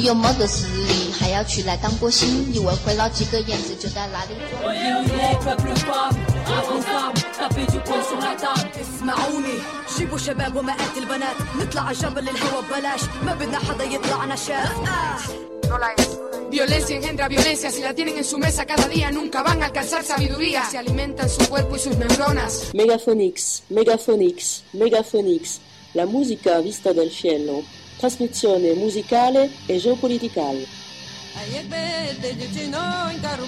你有没得实力，还要去来当歌星？以为会捞几个颜值就在那里做。 اسمعوني جيبوا شباب ومئات البنات نطلع على جبل الهوا ببلاش ما بدنا حدا يطلعنا شاف Violencia engendra violencia, si la tienen en su mesa cada día nunca van a alcanzar sabiduría. Se alimentan su cuerpo y sus neuronas. Megaphonix, Megaphonix, Megaphonix, la musica vista dal cielo, Trasmissione musicale e geopoliticale. A jak będę dziewczyną, karu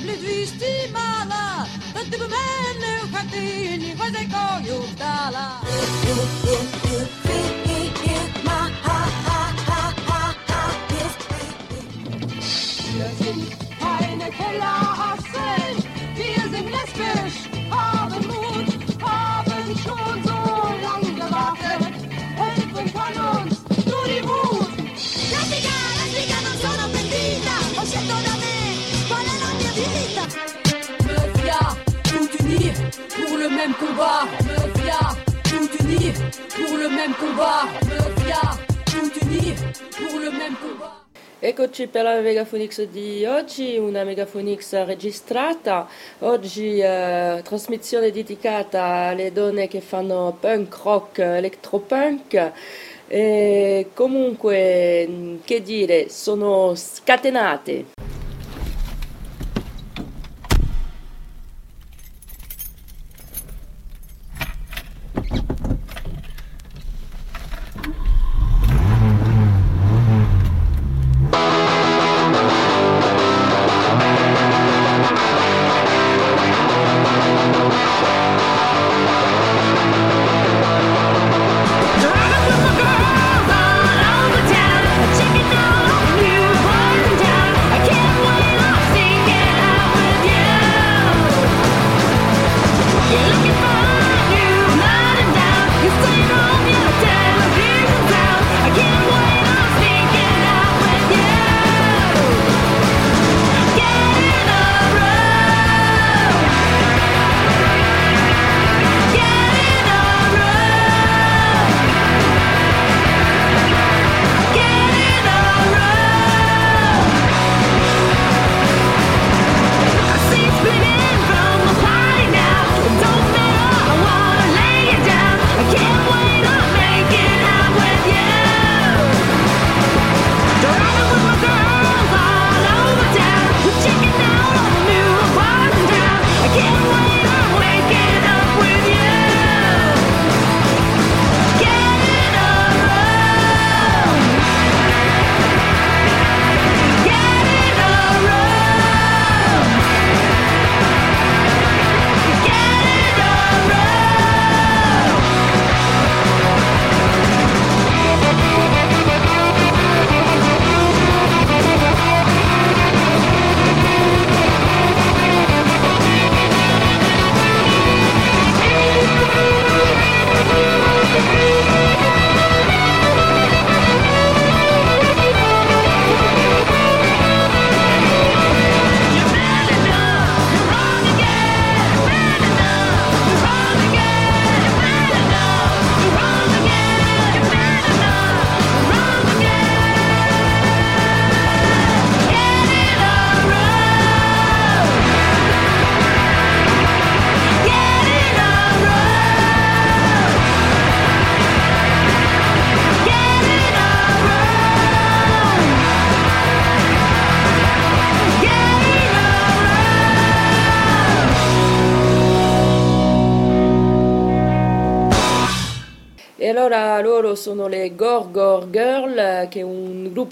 même combat. Mafia, tout unis pour le même combat. Mafia, tout unis pour le même combat. Eccoci per la Megaphonix di oggi, una Megaphonix registrata. Oggi eh, trasmissione dedicata alle donne che fanno punk rock, electropunk. E comunque, che dire, sono scatenate.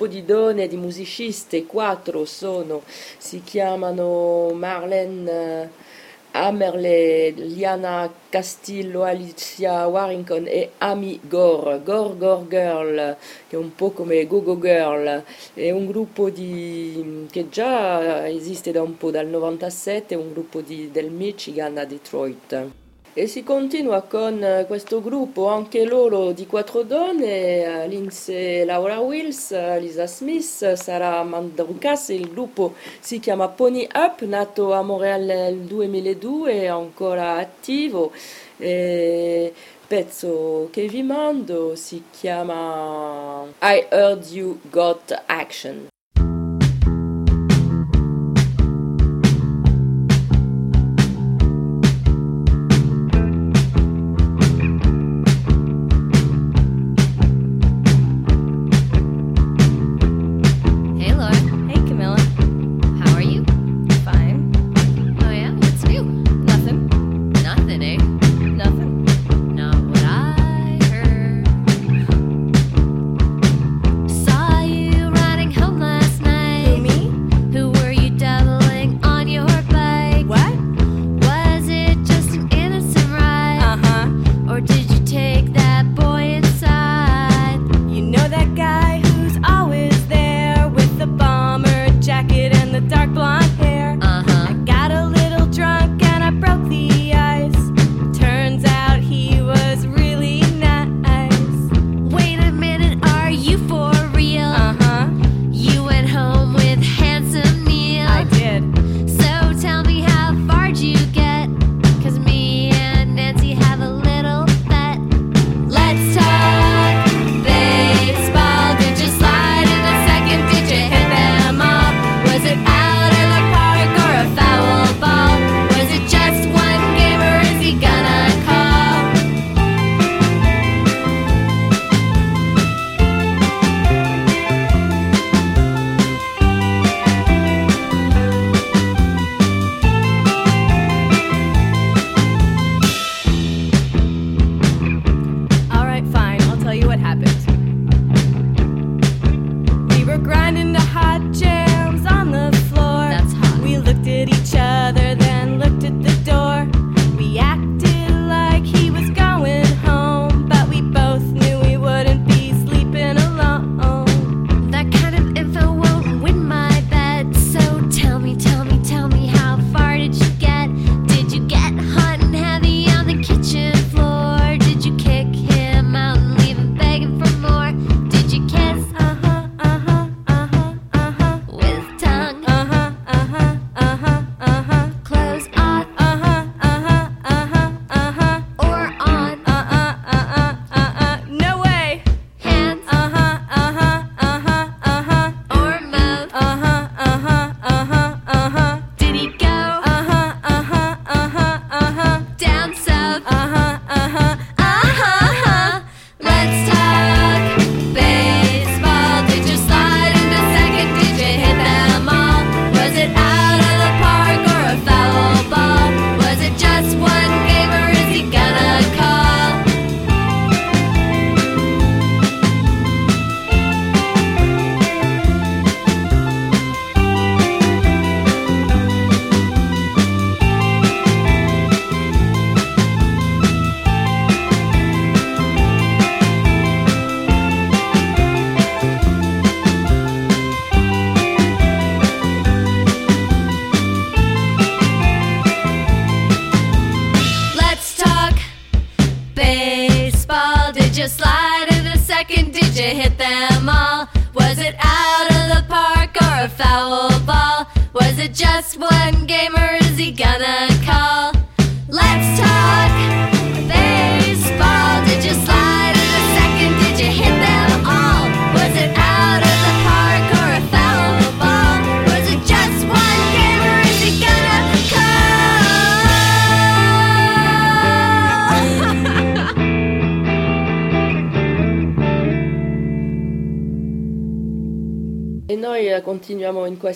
Gruppo di donne, di musiciste, quattro sono, si chiamano Marlene eh, Amerle, Liana Castillo, Alicia Warrington e Amy Gore. Gorgor Girl, che è un po' come Gogo Girl, è un gruppo di, che già esiste da un po', dal 97, è un gruppo di- del Michigan a Detroit. E si continua con eh, questo gruppo, anche loro di quattro donne, eh, Lindsay Laura Wills, eh, Lisa Smith, Sara Mandrukas, il gruppo si chiama Pony Up, nato a Montreal nel 2002, è ancora attivo. E pezzo che vi mando si chiama I Heard You Got Action.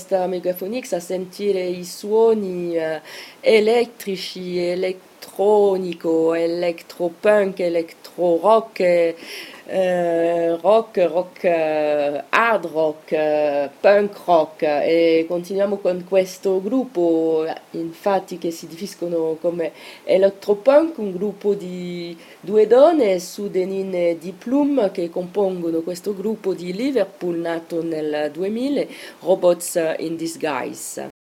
questa megafonix a sentire i suoni eh, elettrici, elettronico, elettropunk, rock. eh, rock, rock eh, hard rock, eh, punk rock e continuiamo con questo gruppo infatti che si definiscono come electropunk, un gruppo di due donne, Sudenin e Di Plum che compongono questo gruppo di Liverpool nato nel 2000, Robots in Disguise.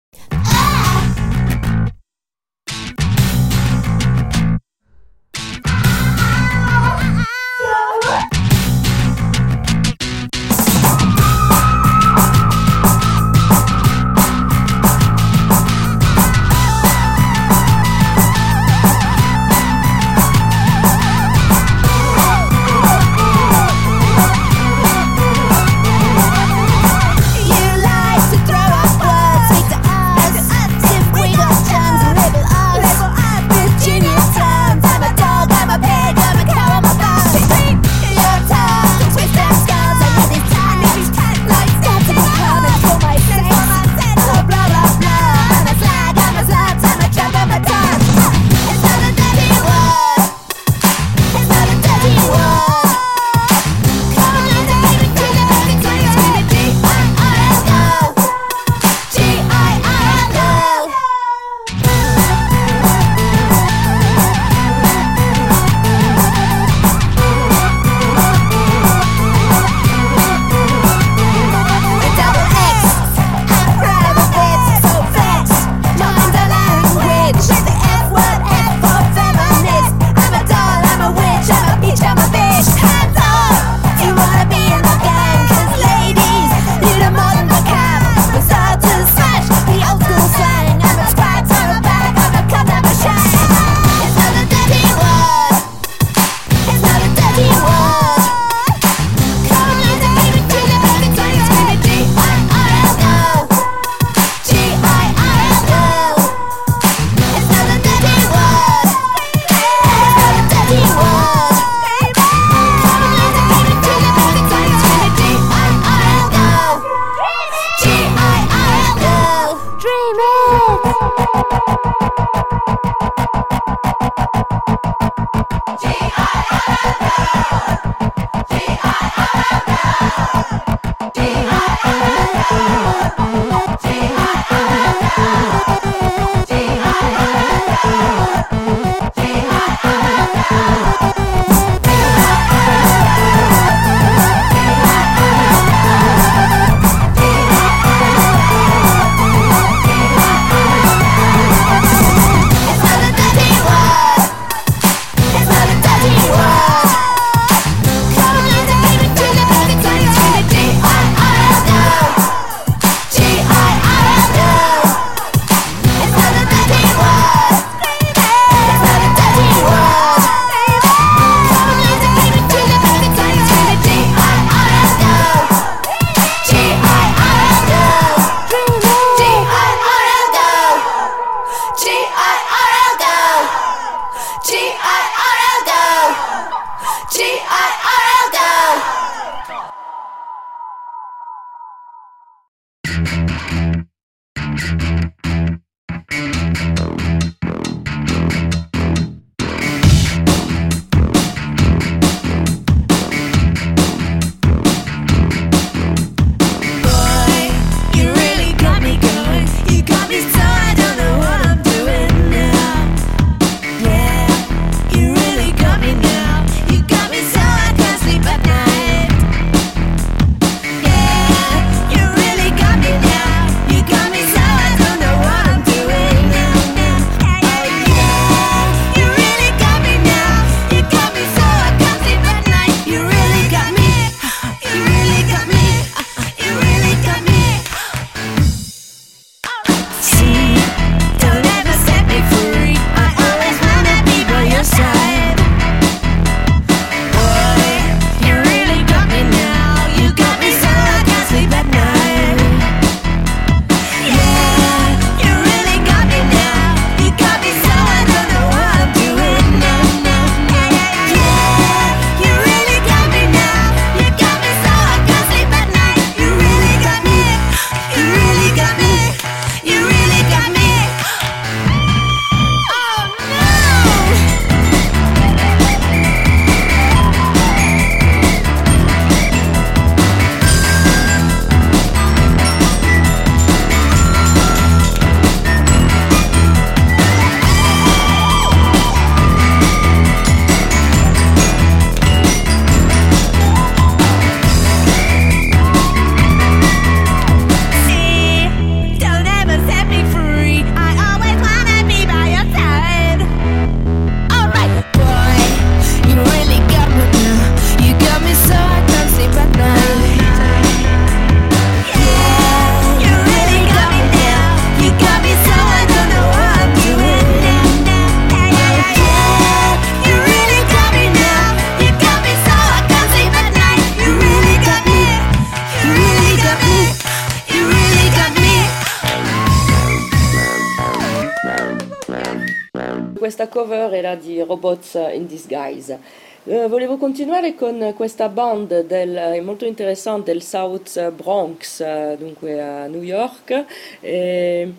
Cover era di Robots in Disguise. Eh, volevo continuare con questa band del, eh, molto interessante del South Bronx, eh, dunque a New York. E,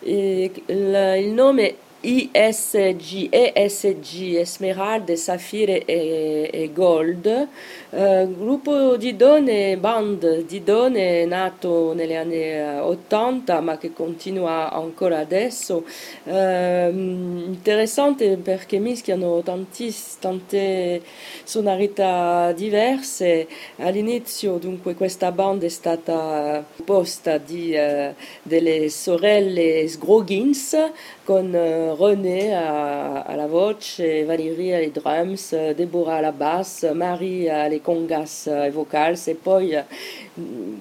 e il, il nome ISG, ESG, Esmeralde, Safire e, e Gold, eh, gruppo di donne, band di donne nato negli anni eh, 80 ma che continua ancora adesso, eh, interessante perché mischiano tantis, tante sonorità diverse. All'inizio dunque questa band è stata composta di, eh, delle sorelle Sgroggins con eh, René a- alla voce, Valérie ai drums, Deborah alla basse, Marie alle congas e vocals e poi eh,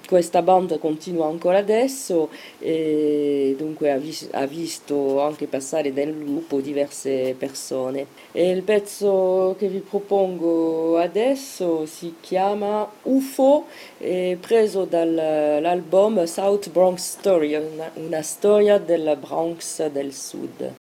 questa band continua ancora adesso e dunque ha, vis- ha visto anche passare nel gruppo diverse persone. E il pezzo che vi propongo adesso si chiama UFO, è preso dall'album South Bronx Story, una, una storia del Bronx del Sud.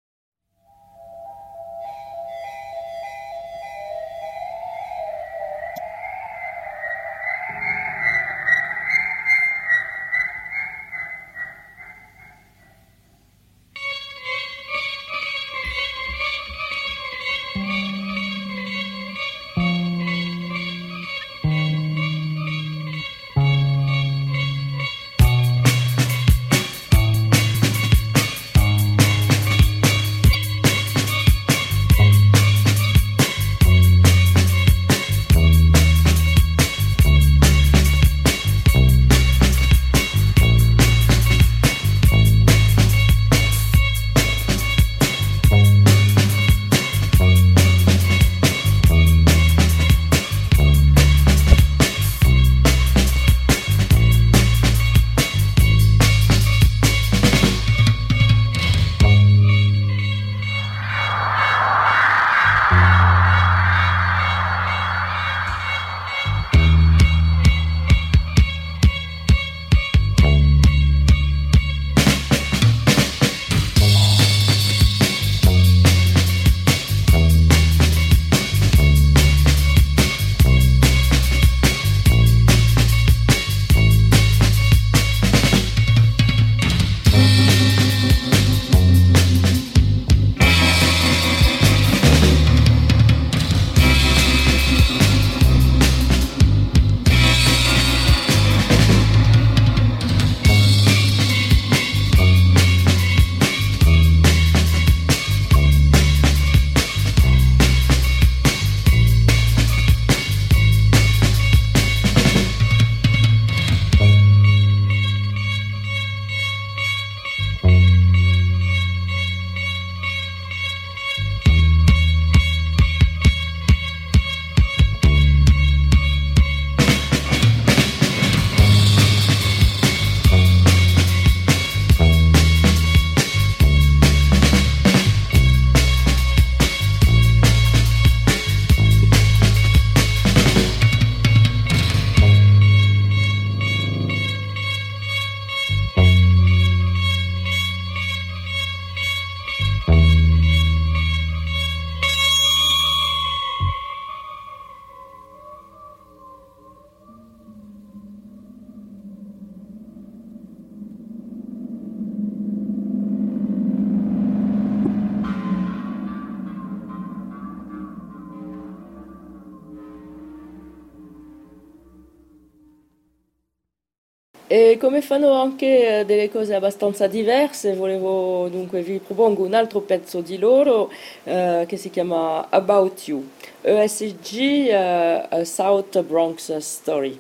E come fanno anche eh, delle cose abbastanza diverse, volevo dunque vi propongo un altro pezzo di loro eh, che si chiama About You, ESG eh, a South Bronx Story.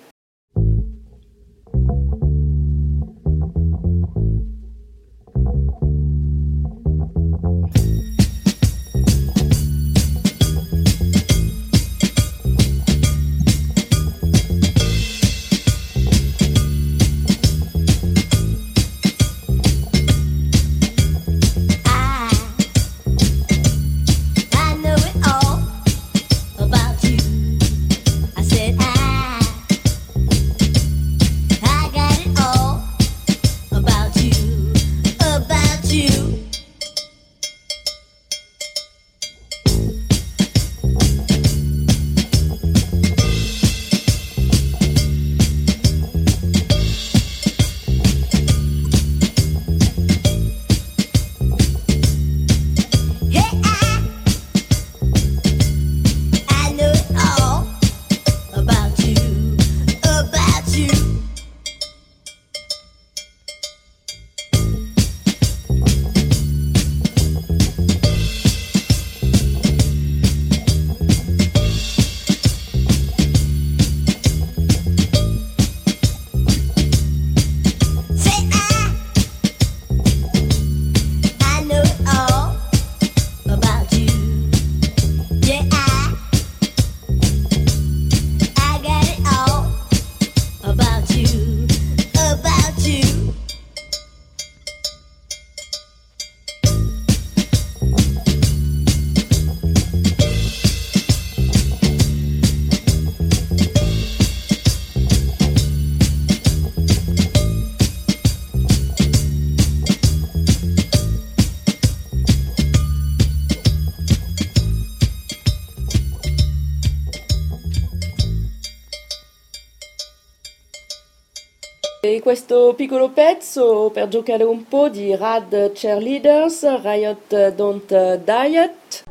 Questo piccolo pezzo per giocare un po' di Rad Cheerleaders, Riot Don't Diet.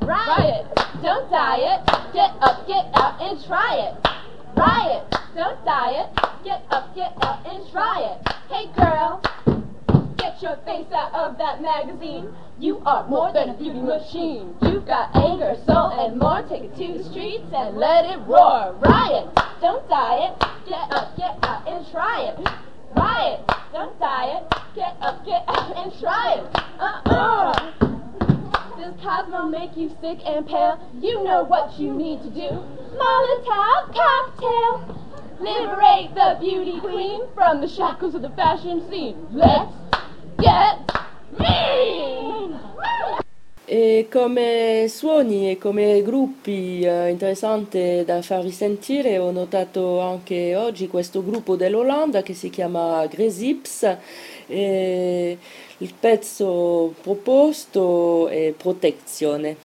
Riot, don't diet. Get up, get out and try it. Riot, don't diet. Get up, get out and try it. Hey girl, get your face out of that magazine. You are more than a beauty machine. You've got anger, soul, and more. Take it to the streets and let it roar. Riot, don't diet. Get up, get out and try it. Riot, don't diet. Get up, get out and try it. Uh-uh. Does Cosmo make you sick and pale? You know what you need to do. Molotov cocktail. Liberate the beauty queen from the shackles of the fashion scene. Let's! E come suoni e come gruppi eh, interessante da far risentire ho notato anche oggi questo gruppo dell'Olanda che si chiama Gresips il pezzo proposto è Protezione.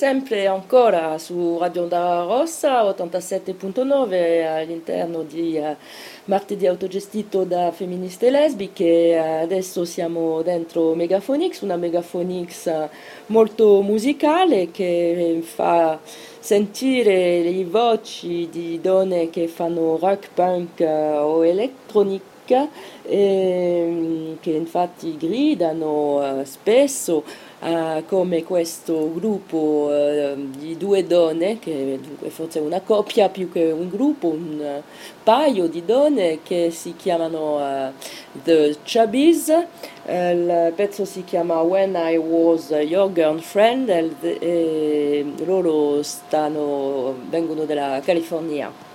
Sempre ancora su Radio Onda Rossa 87.9 all'interno di eh, Martedì Autogestito da Femministe Lesbiche. Adesso siamo dentro Megaphonix, una Megaphonix molto musicale che fa sentire le voci di donne che fanno rock, punk eh, o elettronica ehm, che infatti gridano eh, spesso eh, come questo gruppo eh, di due donne, che dunque forse una coppia più che un gruppo, un eh, paio di donne che si chiamano eh, The Chubbies. Eh, il pezzo si chiama When I Was Your Girlfriend e, e loro stanno, vengono dalla California.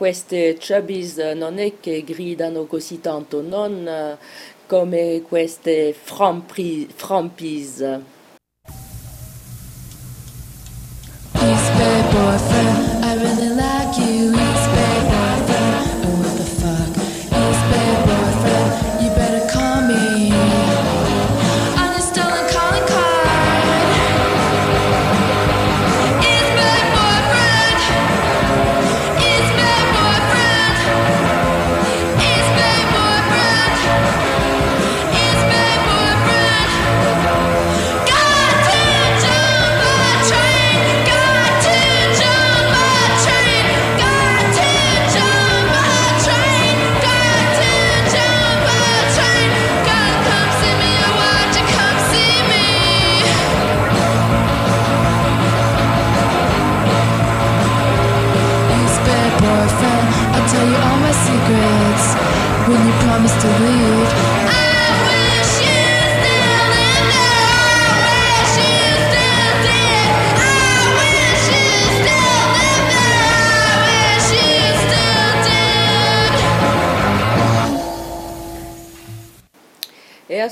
Queste chubbies non è che gridano così tanto, non eh, come queste frampis. Boyfriend, I really like you.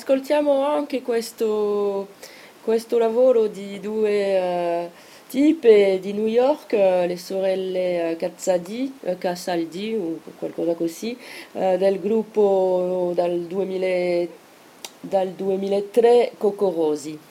Ascoltiamo anche questo, questo lavoro di due eh, tipe di New York, eh, le sorelle eh, Cazzadi, Casaldi o qualcosa così, del gruppo dal, 2000 dal 2003 Cocorosi.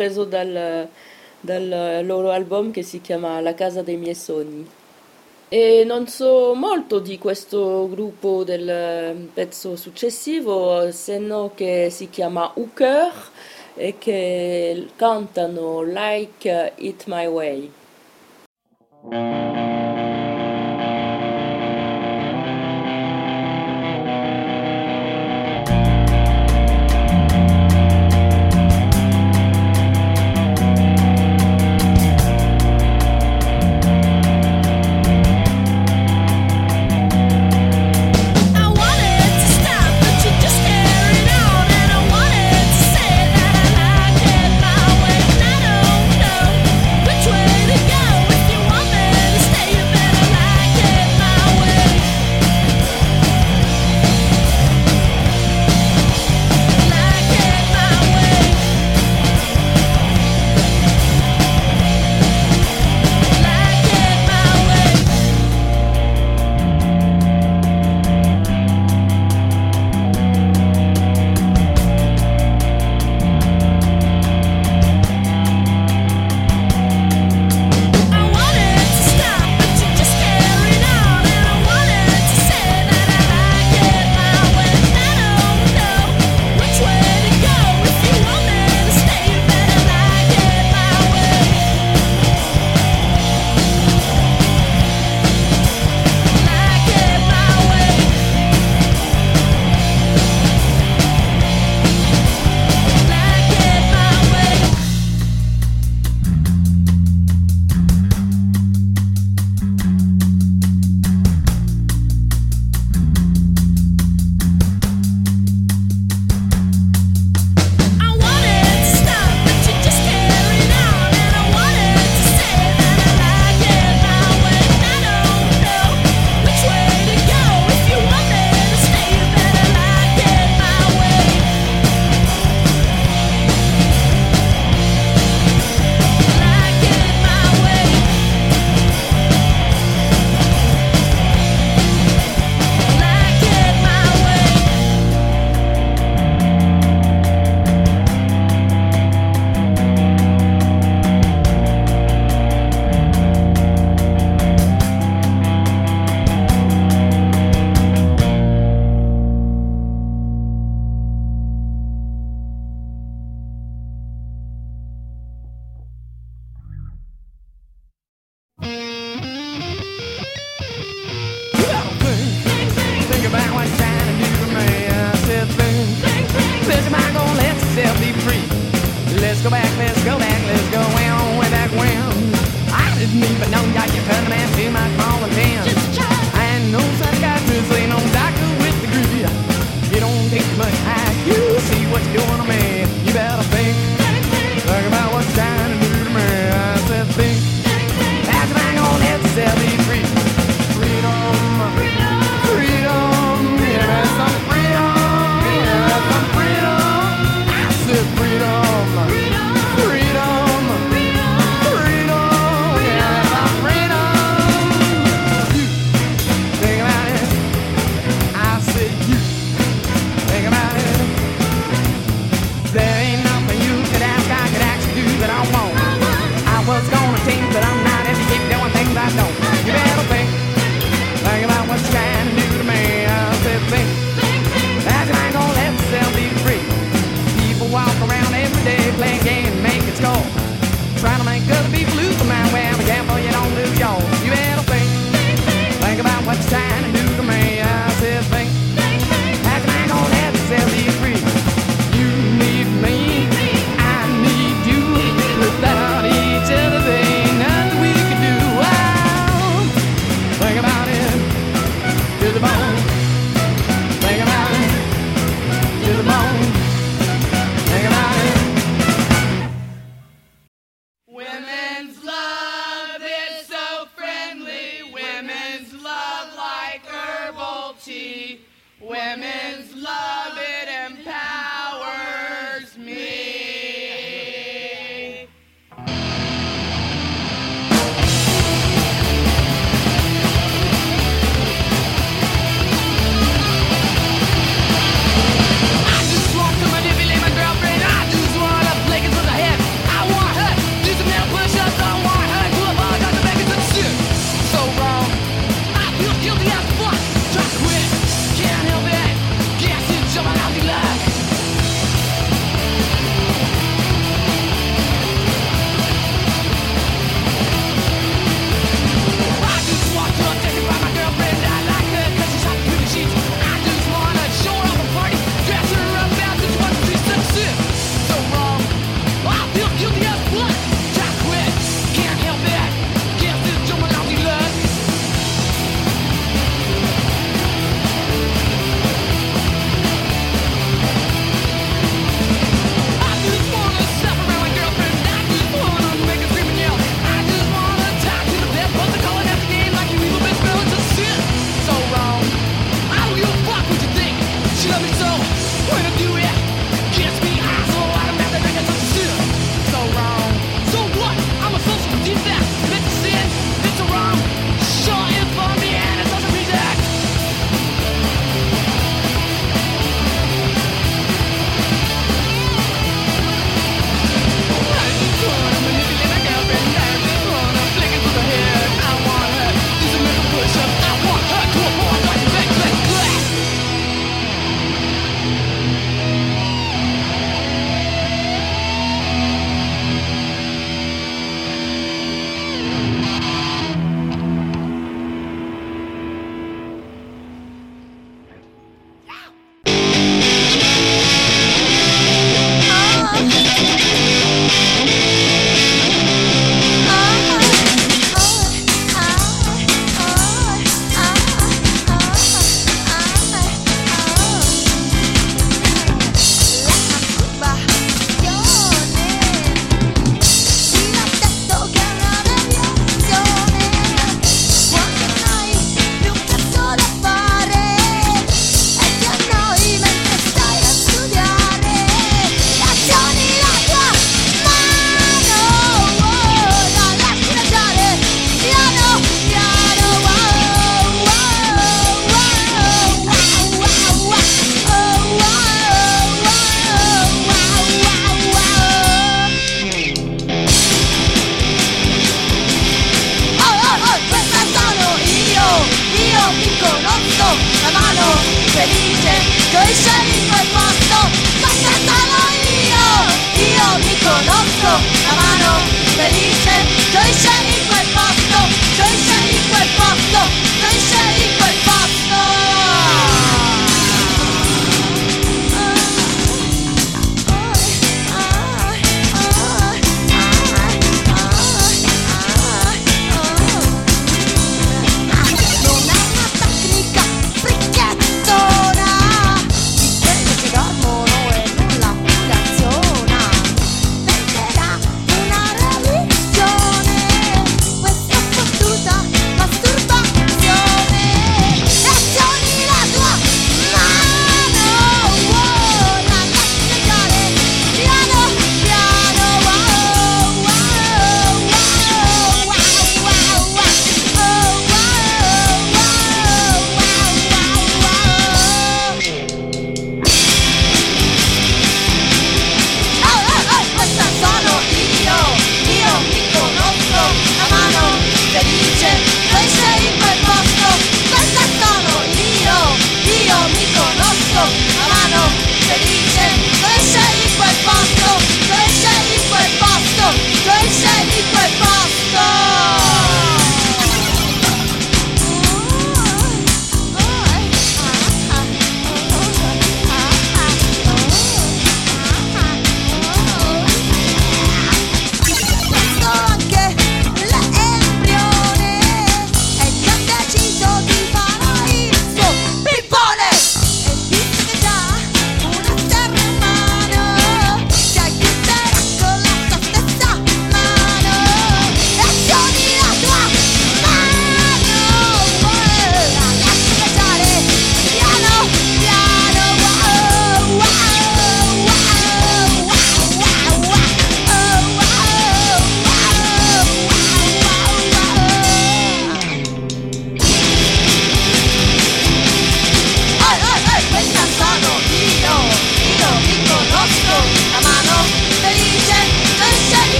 Preso dal, dal loro album che si chiama La casa dei miei sogni. E non so molto di questo gruppo del pezzo successivo, se no che si chiama Hooker e che cantano Like It My Way.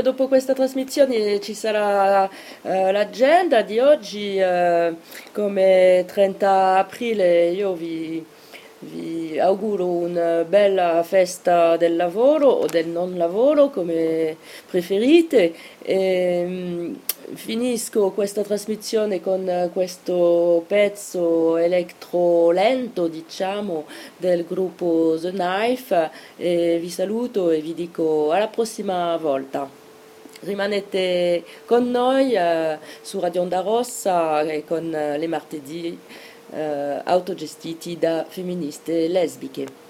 E eh, dunque dopo questa trasmissione ci sarà eh, l'agenda di oggi, eh, come 30 aprile io vi, vi auguro una bella festa del lavoro o del non lavoro come preferite. E, mm, finisco questa trasmissione con questo pezzo elettro lento, diciamo, del gruppo The Knife e vi saluto e vi dico alla prossima volta. Rimanete con noi eh, su Radio Onda Rossa e con eh, le martedì eh, autogestiti da femministe lesbiche.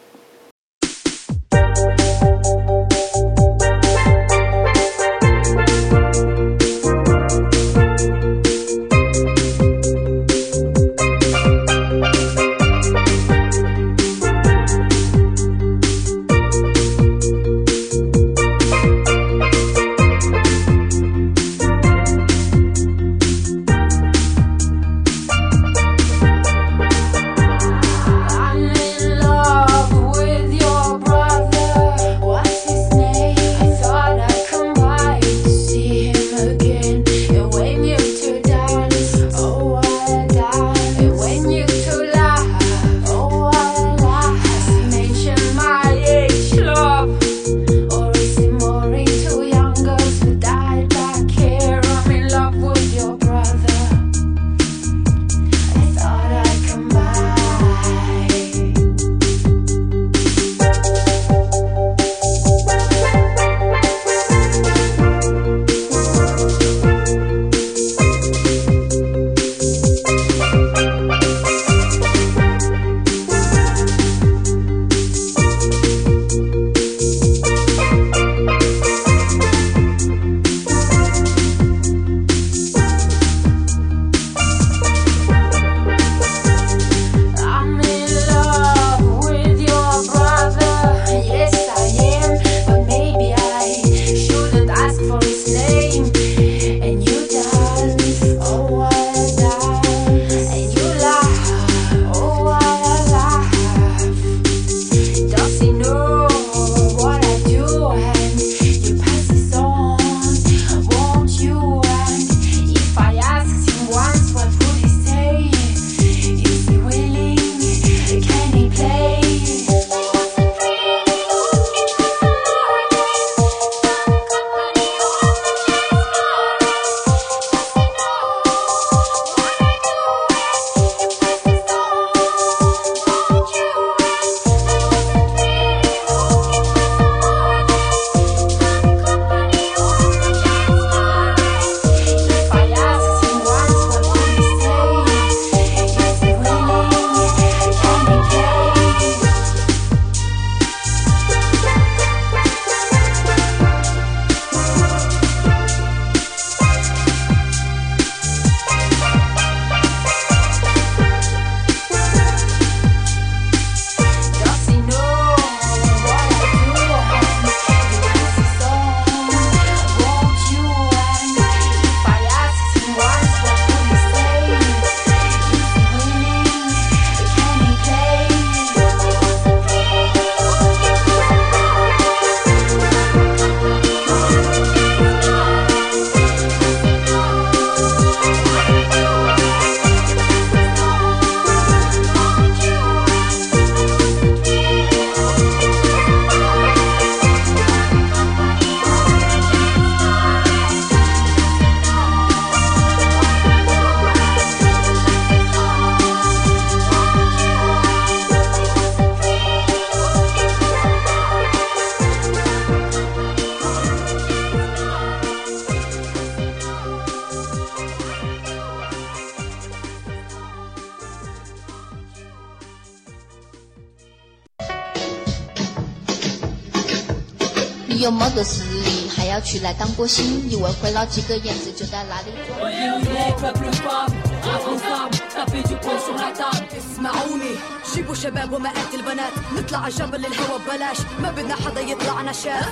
你有么个实力，还要去来当歌星？以为会捞几个眼子就在那里转。 Les peuples femmes, ensemble, tapez du poing sur la table اسمعوني جيبوا شباب ومئات البنات نطلع على جبل الهوا ببلاش ما بدنا حدا يطلعنا شاف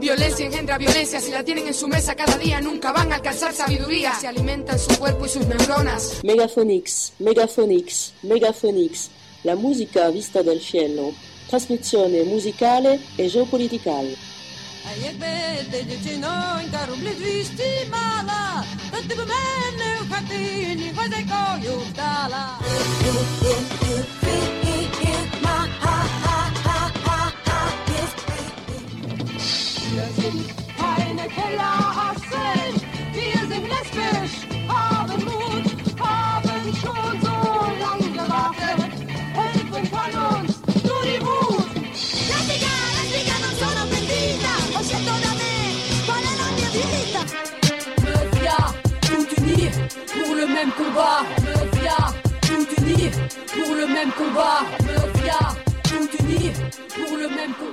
Violencia engendra violencia, si la tienen en su mesa cada día nunca van a alcanzar sabiduría. Se alimentan su cuerpo y sus neuronas. Megaphonix, Megaphonix, Megaphonix, la musica vista dal cielo, trasmissione musicale e geopoliticale. Keine Keller Le même combat, mafia, tout unis pour le même combat, mafia, tout unis pour le même combat.